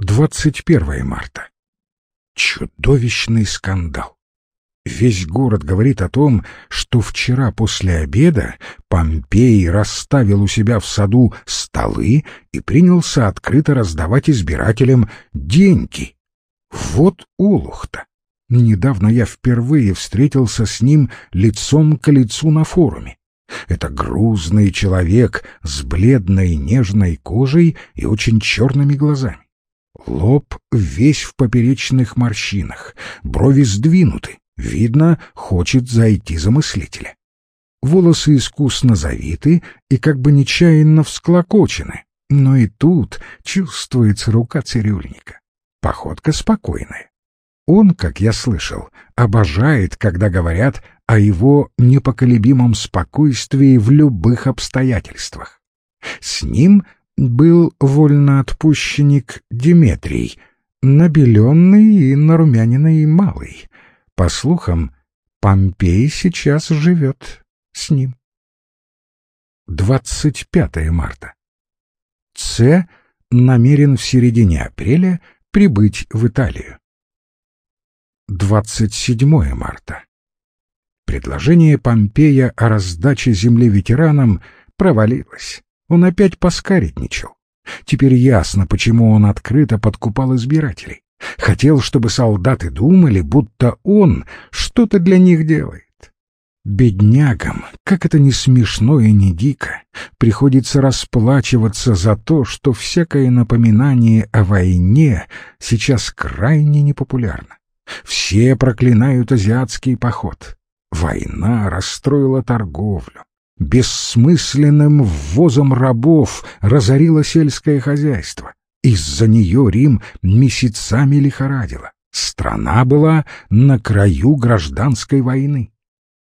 21 марта. Чудовищный скандал. Весь город говорит о том, что вчера после обеда Помпей расставил у себя в саду столы и принялся открыто раздавать избирателям деньги. Вот улух-то! Недавно я впервые встретился с ним лицом к лицу на форуме. Это грузный человек с бледной нежной кожей и очень черными глазами. Лоб весь в поперечных морщинах, брови сдвинуты, видно, хочет зайти за мыслителя. Волосы искусно завиты и как бы нечаянно всклокочены, но и тут чувствуется рука цирюльника. Походка спокойная. Он, как я слышал, обожает, когда говорят о его непоколебимом спокойствии в любых обстоятельствах. С ним был вольноотпущенник Диметрий, набеленный и нарумяненный малый. По слухам, Помпей сейчас живет с ним. 25 марта. С намерен в середине апреля прибыть в Италию. 27 марта. Предложение Помпея о раздаче земли ветеранам провалилось. Он опять поскаредничал. Теперь ясно, почему он открыто подкупал избирателей. Хотел, чтобы солдаты думали, будто он что-то для них делает. Беднягам, как это не смешно и не дико, приходится расплачиваться за то, что всякое напоминание о войне сейчас крайне непопулярно. Все проклинают азиатский поход. Война расстроила торговлю. Бессмысленным ввозом рабов разорило сельское хозяйство. Из-за нее Рим месяцами лихорадило. Страна была на краю гражданской войны.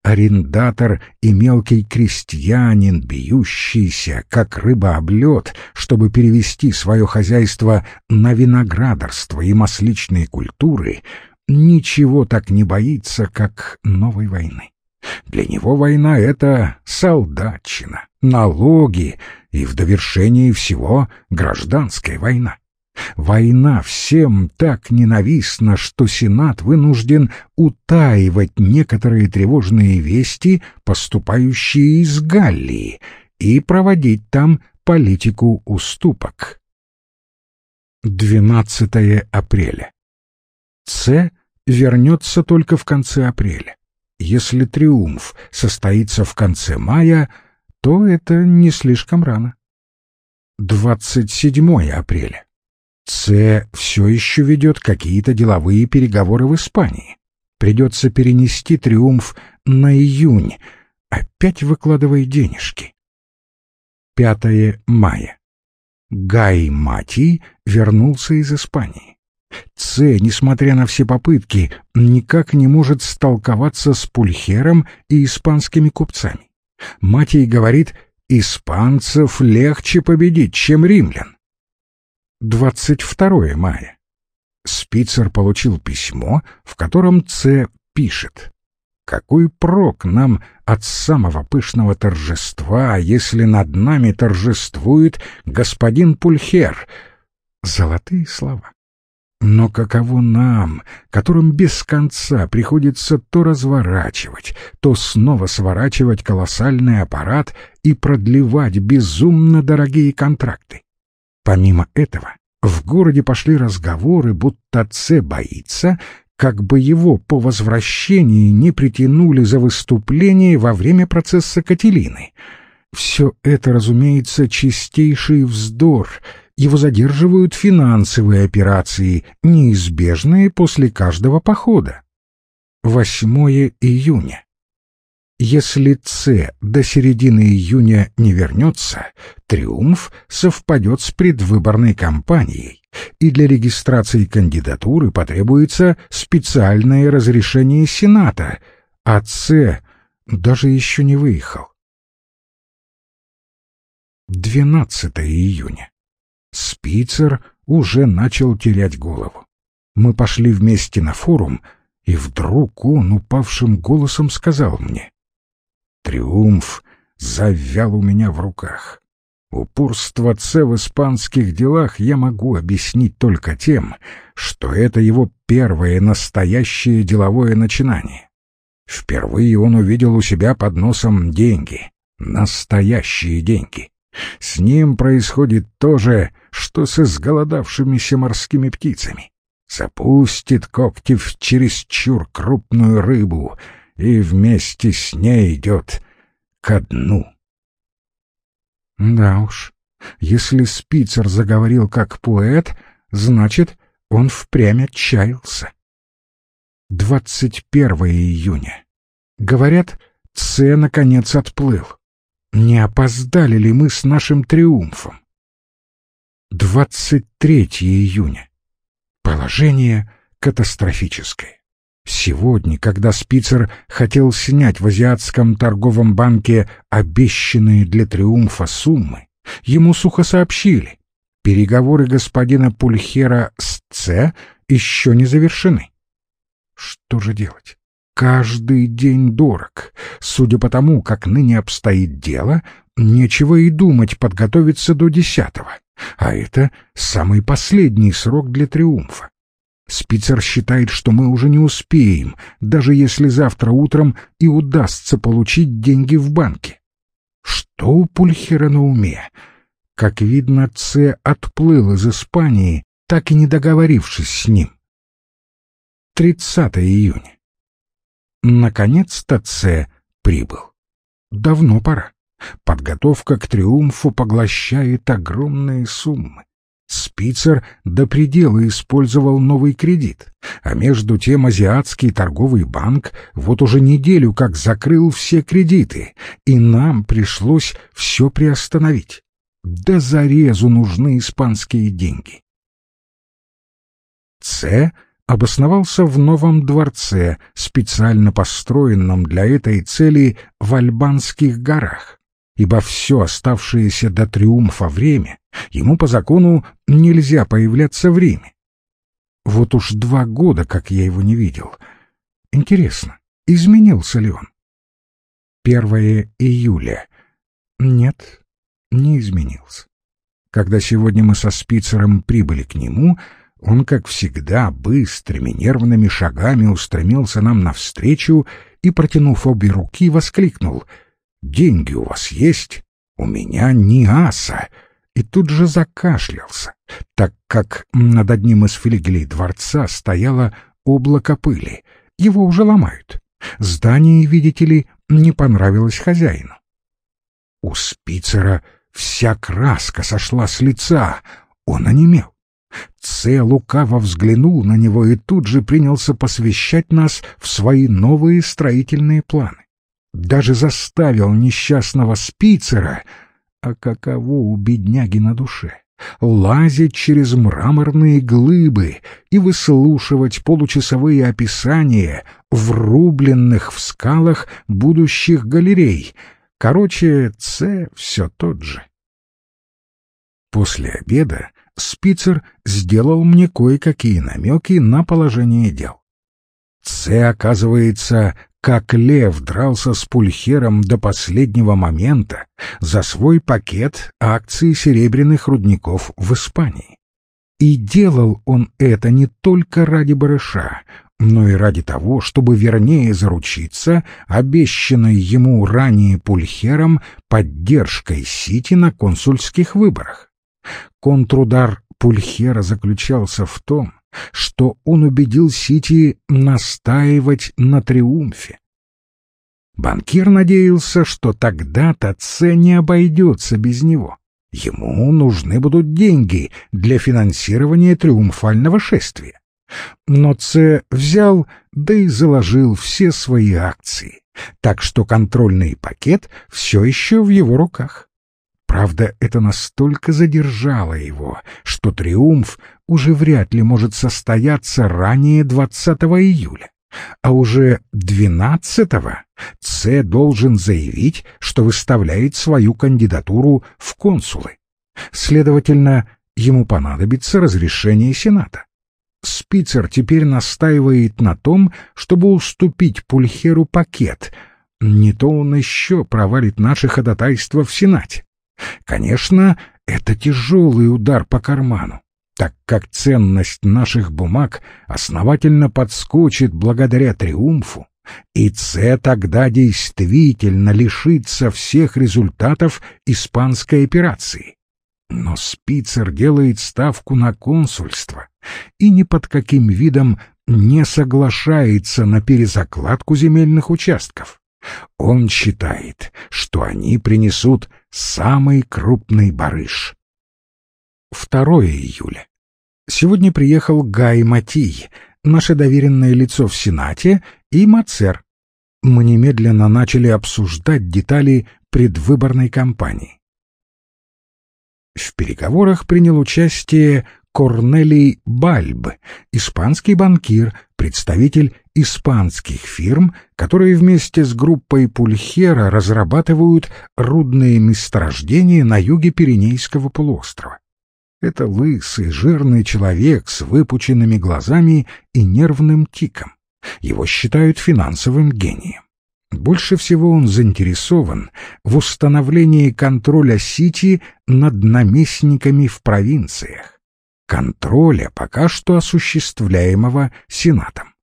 Арендатор и мелкий крестьянин, бьющийся, как рыба об лед, чтобы перевести свое хозяйство на виноградарство и масличные культуры, ничего так не боится, как новой войны. Для него война — это солдатчина, налоги и в довершении всего гражданская война. Война всем так ненавистна, что Сенат вынужден утаивать некоторые тревожные вести, поступающие из Галлии, и проводить там политику уступок. 12 апреля. С вернется только в конце апреля. Если триумф состоится в конце мая, то это не слишком рано. 27 апреля. С все еще ведет какие-то деловые переговоры в Испании. Придется перенести триумф на июнь. Опять выкладывай денежки. 5 мая. Гай Мати вернулся из Испании. Ц, несмотря на все попытки, никак не может столковаться с Пульхером и испанскими купцами. Матей говорит, испанцев легче победить, чем римлян. 22 мая. Спицер получил письмо, в котором Ц пишет. Какой прок нам от самого пышного торжества, если над нами торжествует господин Пульхер? Золотые слова. Но каково нам, которым без конца приходится то разворачивать, то снова сворачивать колоссальный аппарат и продлевать безумно дорогие контракты? Помимо этого, в городе пошли разговоры, будто Ц боится, как бы его по возвращении не притянули за выступление во время процесса Кателины. Все это, разумеется, чистейший вздор — его задерживают финансовые операции, неизбежные после каждого похода. 8 июня. Если С до середины июня не вернется, триумф совпадет с предвыборной кампанией, и для регистрации кандидатуры потребуется специальное разрешение Сената, а С даже еще не выехал. 12 июня. Спицер уже начал терять голову. Мы пошли вместе на форум, и вдруг он упавшим голосом сказал мне. Триумф завял у меня в руках. Упорство Ц в испанских делах я могу объяснить только тем, что это его первое настоящее деловое начинание. Впервые он увидел у себя под носом деньги, настоящие деньги. С ним происходит то же, что с изголодавшимися морскими птицами. Запустит когти в чересчур крупную рыбу и вместе с ней идет ко дну. Да уж, если Спицер заговорил как поэт, значит, он впрямь отчаялся. 21 июня. Говорят, Ц наконец отплыл. Не опоздали ли мы с нашим триумфом? 23 июня. Положение катастрофическое. Сегодня, когда Спицер хотел снять в Азиатском торговом банке обещанные для триумфа суммы, ему сухо сообщили, переговоры господина Пульхера с Ц еще не завершены. Что же делать? Каждый день дорог. Судя по тому, как ныне обстоит дело, нечего и думать подготовиться до десятого. А это самый последний срок для триумфа. Спицер считает, что мы уже не успеем, даже если завтра утром и удастся получить деньги в банке. Что у Пульхера на уме? Как видно, Ц отплыл из Испании, так и не договорившись с ним. 30 июня. Наконец-то Ц прибыл. Давно пора. Подготовка к триумфу поглощает огромные суммы. Спицер до предела использовал новый кредит, а между тем Азиатский торговый банк вот уже неделю как закрыл все кредиты, и нам пришлось все приостановить. До зарезу нужны испанские деньги. С обосновался в новом дворце, специально построенном для этой цели в Альбанских горах ибо все оставшееся до триумфа время ему по закону нельзя появляться в Риме. Вот уж два года, как я его не видел. Интересно, изменился ли он? Первое июля. Нет, не изменился. Когда сегодня мы со Спицером прибыли к нему, он, как всегда, быстрыми нервными шагами устремился нам навстречу и, протянув обе руки, воскликнул — деньги у вас есть? У меня ни аса!» И тут же закашлялся, так как над одним из флигелей дворца стояло облако пыли. Его уже ломают. Здание, видите ли, не понравилось хозяину. У Спицера вся краска сошла с лица. Он онемел. Це лукаво взглянул на него и тут же принялся посвящать нас в свои новые строительные планы даже заставил несчастного спицера, а каково у бедняги на душе, лазить через мраморные глыбы и выслушивать получасовые описания врубленных в скалах будущих галерей. Короче, Ц все тот же. После обеда Спицер сделал мне кое-какие намеки на положение дел. Ц, оказывается, как лев дрался с Пульхером до последнего момента за свой пакет акций серебряных рудников в Испании. И делал он это не только ради барыша, но и ради того, чтобы вернее заручиться обещанной ему ранее Пульхером поддержкой Сити на консульских выборах. Контрудар Пульхера заключался в том, что он убедил Сити настаивать на триумфе. Банкир надеялся, что тогда-то не обойдется без него. Ему нужны будут деньги для финансирования триумфального шествия. Но Ц взял, да и заложил все свои акции, так что контрольный пакет все еще в его руках. Правда, это настолько задержало его, что триумф уже вряд ли может состояться ранее 20 июля. А уже 12-го С должен заявить, что выставляет свою кандидатуру в консулы. Следовательно, ему понадобится разрешение Сената. Спицер теперь настаивает на том, чтобы уступить Пульхеру пакет. Не то он еще провалит наше ходатайство в Сенате. Конечно, это тяжелый удар по карману, так как ценность наших бумаг основательно подскочит благодаря триумфу, и С тогда действительно лишится всех результатов испанской операции. Но Спицер делает ставку на консульство и ни под каким видом не соглашается на перезакладку земельных участков. Он считает, что они принесут самый крупный барыш. 2 июля. Сегодня приехал Гай Матий, наше доверенное лицо в Сенате, и Мацер. Мы немедленно начали обсуждать детали предвыборной кампании. В переговорах принял участие Корнелий Бальб, испанский банкир, представитель испанских фирм, которые вместе с группой Пульхера разрабатывают рудные месторождения на юге Пиренейского полуострова. Это лысый, жирный человек с выпученными глазами и нервным тиком. Его считают финансовым гением. Больше всего он заинтересован в установлении контроля Сити над наместниками в провинциях. Контроля, пока что осуществляемого Сенатом.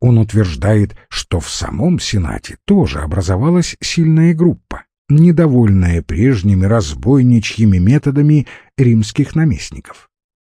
Он утверждает, что в самом Сенате тоже образовалась сильная группа, недовольная прежними разбойничьими методами римских наместников.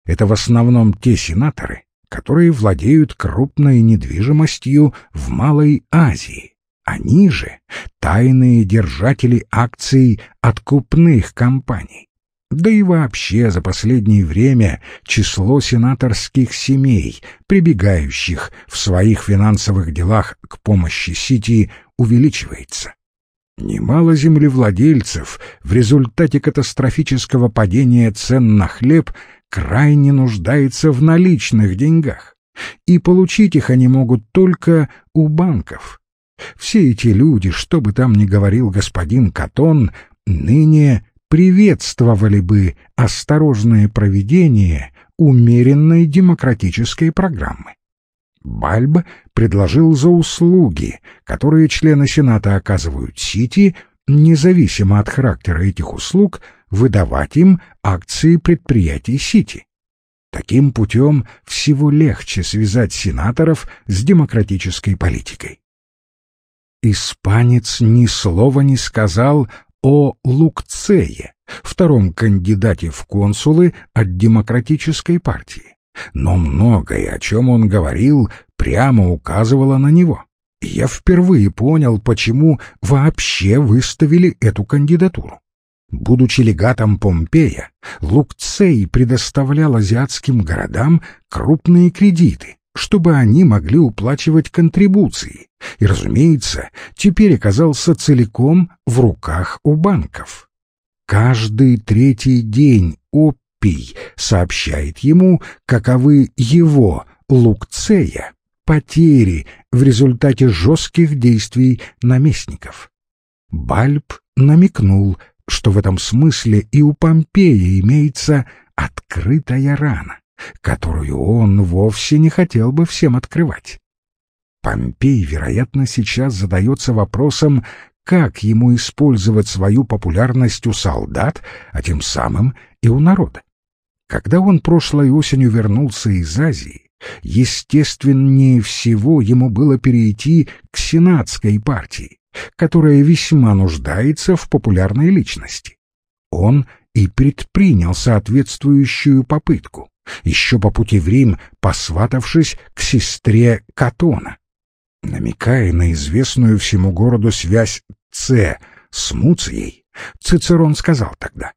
Это в основном те сенаторы, которые владеют крупной недвижимостью в Малой Азии. Они же — тайные держатели акций откупных компаний. Да и вообще за последнее время число сенаторских семей, прибегающих в своих финансовых делах к помощи Сити, увеличивается. Немало землевладельцев в результате катастрофического падения цен на хлеб крайне нуждается в наличных деньгах, и получить их они могут только у банков. Все эти люди, что бы там ни говорил господин Катон, ныне приветствовали бы осторожное проведение умеренной демократической программы. Бальб предложил за услуги, которые члены Сената оказывают Сити, независимо от характера этих услуг, выдавать им акции предприятий Сити. Таким путем всего легче связать сенаторов с демократической политикой. Испанец ни слова не сказал о Лукцее, втором кандидате в консулы от демократической партии. Но многое, о чем он говорил, прямо указывало на него. я впервые понял, почему вообще выставили эту кандидатуру. Будучи легатом Помпея, Лукцей предоставлял азиатским городам крупные кредиты, чтобы они могли уплачивать контрибуции, и, разумеется, теперь оказался целиком в руках у банков. Каждый третий день Оппий сообщает ему, каковы его, Лукцея, потери в результате жестких действий наместников. Бальб намекнул, что в этом смысле и у Помпея имеется открытая рана, которую он вовсе не хотел бы всем открывать. Помпей, вероятно, сейчас задается вопросом, как ему использовать свою популярность у солдат, а тем самым и у народа. Когда он прошлой осенью вернулся из Азии, естественнее всего ему было перейти к сенатской партии, которая весьма нуждается в популярной личности. Он и предпринял соответствующую попытку, еще по пути в Рим посватавшись к сестре Катона. Намекая на известную всему городу связь Ц с Муцией, Цицерон сказал тогда,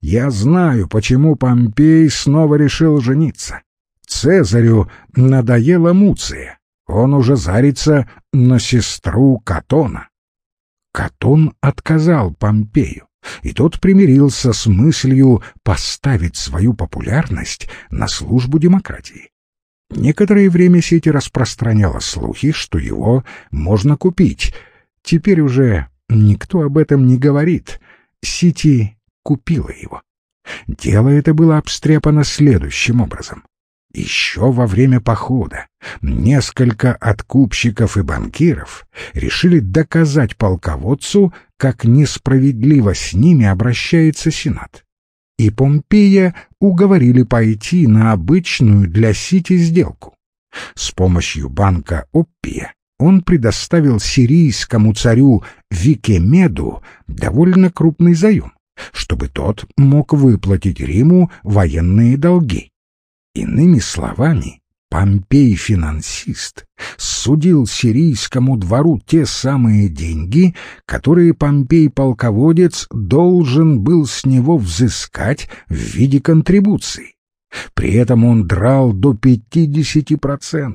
«Я знаю, почему Помпей снова решил жениться. Цезарю надоела Муция, он уже зарится на сестру Катона. Катон отказал Помпею, и тот примирился с мыслью поставить свою популярность на службу демократии. Некоторое время сеть распространяла слухи, что его можно купить. Теперь уже никто об этом не говорит. Сити купила его. Дело это было обстряпано следующим образом. Еще во время похода несколько откупщиков и банкиров решили доказать полководцу, как несправедливо с ними обращается Сенат. И Помпея уговорили пойти на обычную для Сити сделку. С помощью банка Оппия он предоставил сирийскому царю Викемеду довольно крупный заем, чтобы тот мог выплатить Риму военные долги. Иными словами, Помпей-финансист судил сирийскому двору те самые деньги, которые Помпей-полководец должен был с него взыскать в виде контрибуций. При этом он драл до 50%.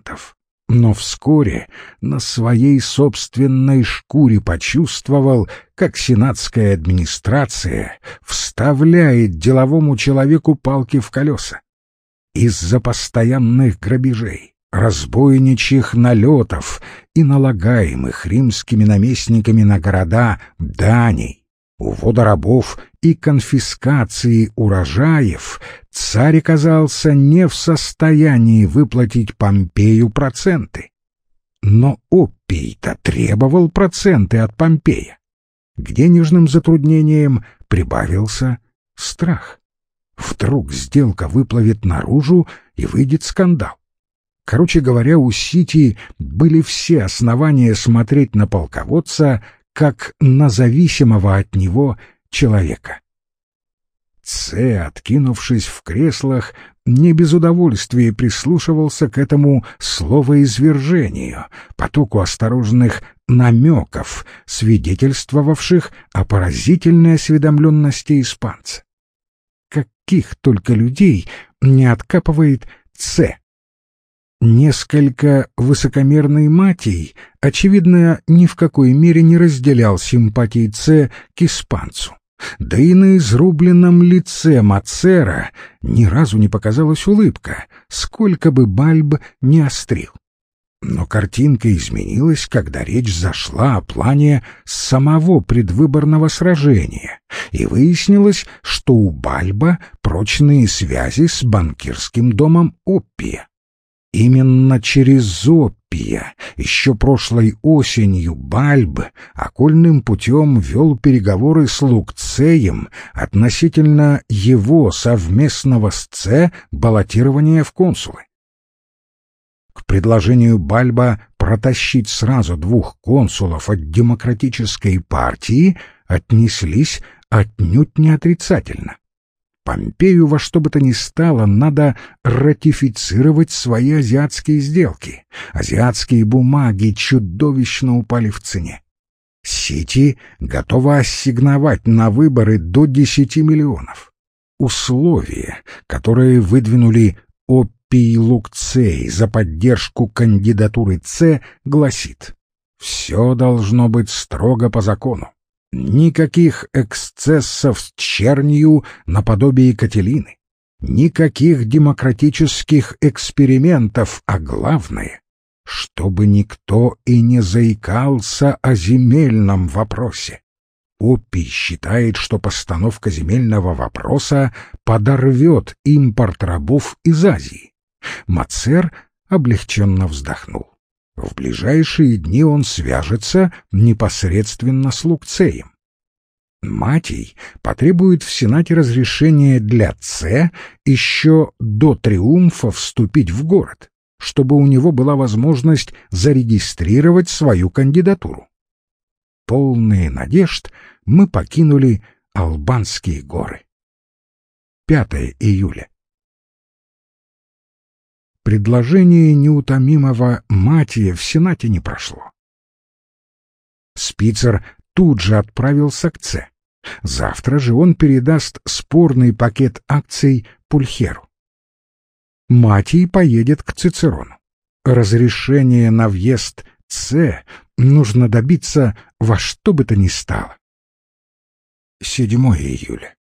Но вскоре на своей собственной шкуре почувствовал, как сенатская администрация вставляет деловому человеку палки в колеса. Из-за постоянных грабежей, разбойничьих налетов и налагаемых римскими наместниками на города даней, увода рабов и конфискации урожаев, царь оказался не в состоянии выплатить Помпею проценты. Но Оппий-то требовал проценты от Помпея. К денежным затруднениям прибавился страх. Вдруг сделка выплывет наружу и выйдет скандал. Короче говоря, у Сити были все основания смотреть на полководца как на зависимого от него человека. Це, откинувшись в креслах, не без удовольствия прислушивался к этому словоизвержению, потоку осторожных намеков, свидетельствовавших о поразительной осведомленности испанца каких только людей не откапывает Ц. Несколько высокомерный Матий, очевидно, ни в какой мере не разделял симпатий Ц к испанцу. Да и на изрубленном лице Мацера ни разу не показалась улыбка, сколько бы Бальб не острил. Но картинка изменилась, когда речь зашла о плане самого предвыборного сражения, и выяснилось, что у Бальба прочные связи с банкирским домом Оппия. Именно через Оппия еще прошлой осенью Бальб окольным путем вел переговоры с Лукцеем относительно его совместного с Це баллотирования в консулы. Предложению Бальба протащить сразу двух консулов от демократической партии отнеслись отнюдь не отрицательно. Помпею во что бы то ни стало надо ратифицировать свои азиатские сделки. Азиатские бумаги чудовищно упали в цене. Сити готова ассигновать на выборы до 10 миллионов. Условия, которые выдвинули Оппий Лукцей за поддержку кандидатуры С, гласит «Все должно быть строго по закону. Никаких эксцессов с чернью наподобие Кателины, никаких демократических экспериментов, а главное, чтобы никто и не заикался о земельном вопросе. Оппий считает, что постановка земельного вопроса подорвет импорт рабов из Азии. Мацер облегченно вздохнул. В ближайшие дни он свяжется непосредственно с Лукцеем. Матий потребует в Сенате разрешения для Ц еще до триумфа вступить в город, чтобы у него была возможность зарегистрировать свою кандидатуру. Полные надежд мы покинули Албанские горы. 5 июля. Предложение неутомимого Матия в Сенате не прошло. Спицер тут же отправился к Ц. Завтра же он передаст спорный пакет акций Пульхеру. Матий поедет к Цицерону. Разрешение на въезд Ц нужно добиться во что бы то ни стало. 7 июля.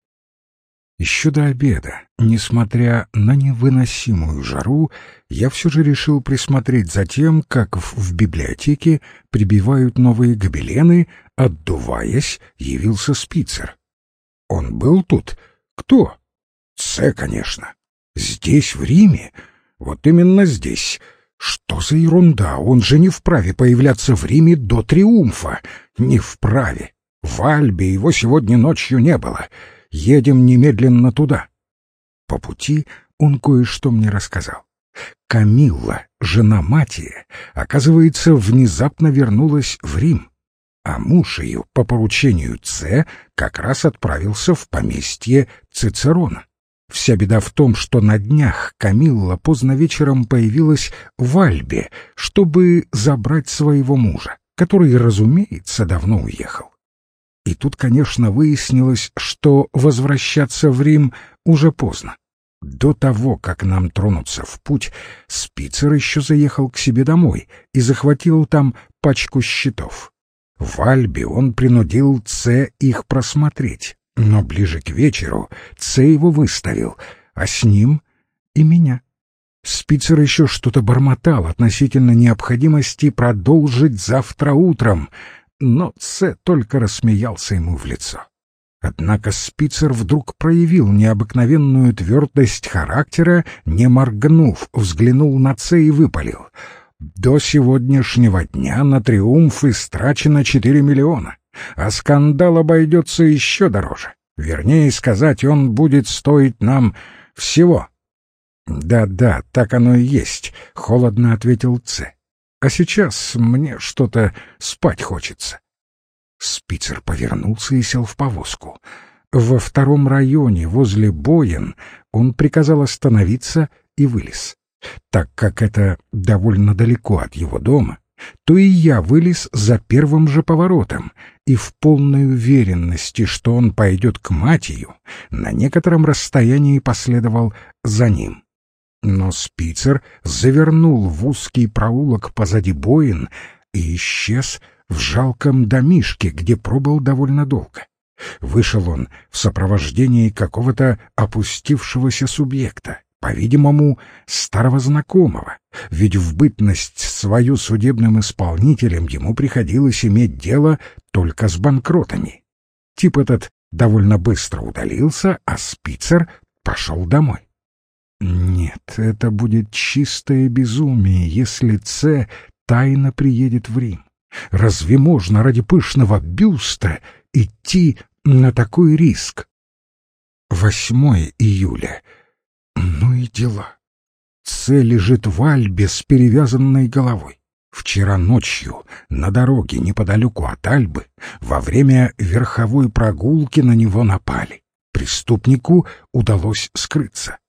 Еще до обеда, несмотря на невыносимую жару, я все же решил присмотреть за тем, как в, библиотеке прибивают новые гобелены, отдуваясь, явился Спицер. Он был тут? Кто? Це, конечно. Здесь, в Риме? Вот именно здесь. Что за ерунда? Он же не вправе появляться в Риме до триумфа. Не вправе. В Альбе его сегодня ночью не было. Едем немедленно туда. По пути он кое-что мне рассказал. Камилла, жена Матия, оказывается, внезапно вернулась в Рим, а муж ее по поручению Ц как раз отправился в поместье Цицерона. Вся беда в том, что на днях Камилла поздно вечером появилась в Альбе, чтобы забрать своего мужа, который, разумеется, давно уехал. И тут, конечно, выяснилось, что возвращаться в Рим уже поздно. До того, как нам тронуться в путь, Спицер еще заехал к себе домой и захватил там пачку счетов. В Альбе он принудил Ц их просмотреть, но ближе к вечеру Ц его выставил, а с ним и меня. Спицер еще что-то бормотал относительно необходимости продолжить завтра утром, но Ц только рассмеялся ему в лицо. Однако Спицер вдруг проявил необыкновенную твердость характера, не моргнув, взглянул на Ц и выпалил. «До сегодняшнего дня на триумф истрачено четыре миллиона, а скандал обойдется еще дороже. Вернее сказать, он будет стоить нам всего». «Да-да, так оно и есть», — холодно ответил Ц. «А сейчас мне что-то спать хочется». Спицер повернулся и сел в повозку. Во втором районе, возле Боен, он приказал остановиться и вылез. Так как это довольно далеко от его дома, то и я вылез за первым же поворотом и в полной уверенности, что он пойдет к Матию, на некотором расстоянии последовал за ним. Но Спицер завернул в узкий проулок позади Боин и исчез в жалком домишке, где пробыл довольно долго. Вышел он в сопровождении какого-то опустившегося субъекта, по-видимому, старого знакомого, ведь в бытность свою судебным исполнителем ему приходилось иметь дело только с банкротами. Тип этот довольно быстро удалился, а Спицер пошел домой. Нет, это будет чистое безумие, если Ц тайно приедет в Рим. Разве можно ради пышного бюста идти на такой риск? 8 июля. Ну и дела. Цель лежит в Альбе с перевязанной головой. Вчера ночью на дороге неподалеку от Альбы во время верховой прогулки на него напали. Преступнику удалось скрыться.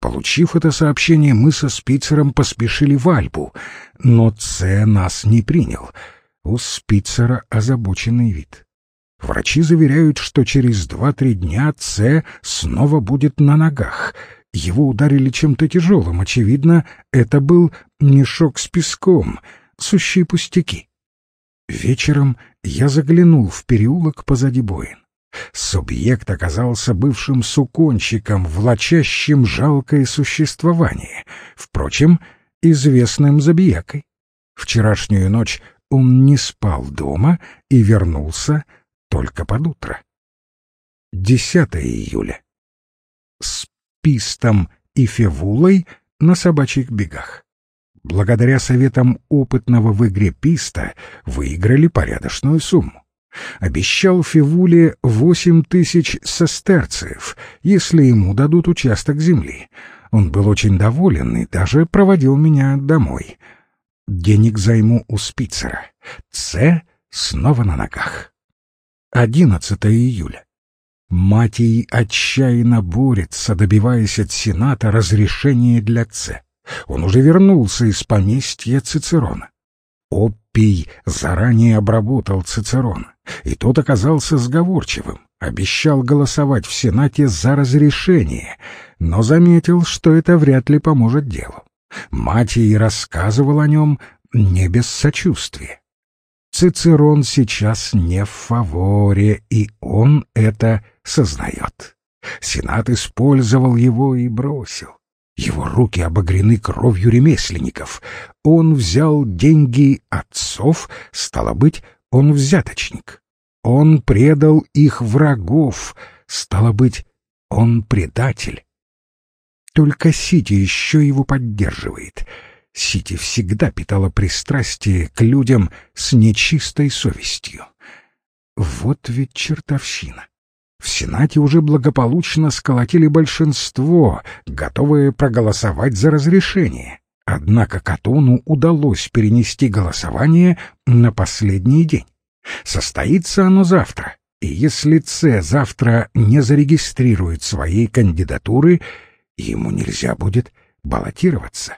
Получив это сообщение, мы со Спицером поспешили в Альбу, но Ц нас не принял — у Спицера озабоченный вид. Врачи заверяют, что через два-три дня С снова будет на ногах. Его ударили чем-то тяжелым. Очевидно, это был мешок с песком, сущие пустяки. Вечером я заглянул в переулок позади Боин. Субъект оказался бывшим суконщиком, влачащим жалкое существование, впрочем, известным забиякой. Вчерашнюю ночь он не спал дома и вернулся только под утро. 10 июля. С Пистом и Февулой на собачьих бегах. Благодаря советам опытного в игре Писта выиграли порядочную сумму. Обещал Февуле восемь тысяч сестерциев, если ему дадут участок земли. Он был очень доволен и даже проводил меня домой — Денег займу у Спицера. С снова на ногах. 11 июля. Матий отчаянно борется, добиваясь от Сената разрешения для Ц. Он уже вернулся из поместья Цицерона. Оппий заранее обработал Цицерона, и тот оказался сговорчивым, обещал голосовать в Сенате за разрешение, но заметил, что это вряд ли поможет делу. Мать ей рассказывал о нем не без сочувствия. Цицерон сейчас не в фаворе, и он это сознает. Сенат использовал его и бросил. Его руки обогрены кровью ремесленников. Он взял деньги отцов, стало быть, он взяточник. Он предал их врагов, стало быть, он предатель. Только Сити еще его поддерживает. Сити всегда питала пристрастие к людям с нечистой совестью. Вот ведь чертовщина. В Сенате уже благополучно сколотили большинство, готовые проголосовать за разрешение. Однако Катону удалось перенести голосование на последний день. Состоится оно завтра, и если Ц завтра не зарегистрирует своей кандидатуры, ему нельзя будет баллотироваться.